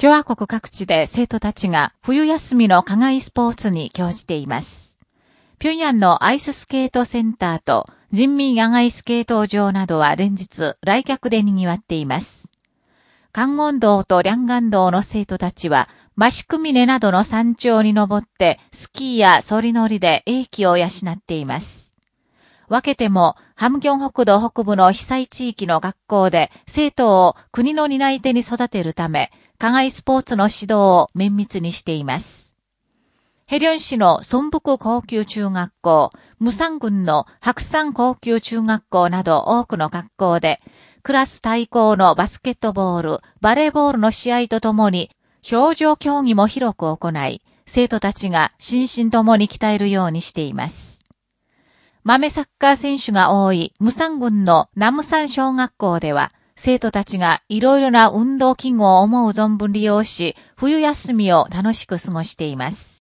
共和国各地で生徒たちが冬休みの課外スポーツに興じています。平壌のアイススケートセンターと人民野外スケート場などは連日来客で賑わっています。関温道と両岸道の生徒たちは、マシクミネなどの山頂に登ってスキーやソリ乗りで英気を養っています。分けても、ハムギョン北道北部の被災地域の学校で生徒を国の担い手に育てるため、課外スポーツの指導を綿密にしています。ヘリョン市の孫北高級中学校、ムサン郡の白山高級中学校など多くの学校で、クラス対抗のバスケットボール、バレーボールの試合とともに、表情競技も広く行い、生徒たちが心身ともに鍛えるようにしています。豆サッカー選手が多いムサン郡のナムサン小学校では、生徒たちがいろいろな運動器具を思う存分利用し、冬休みを楽しく過ごしています。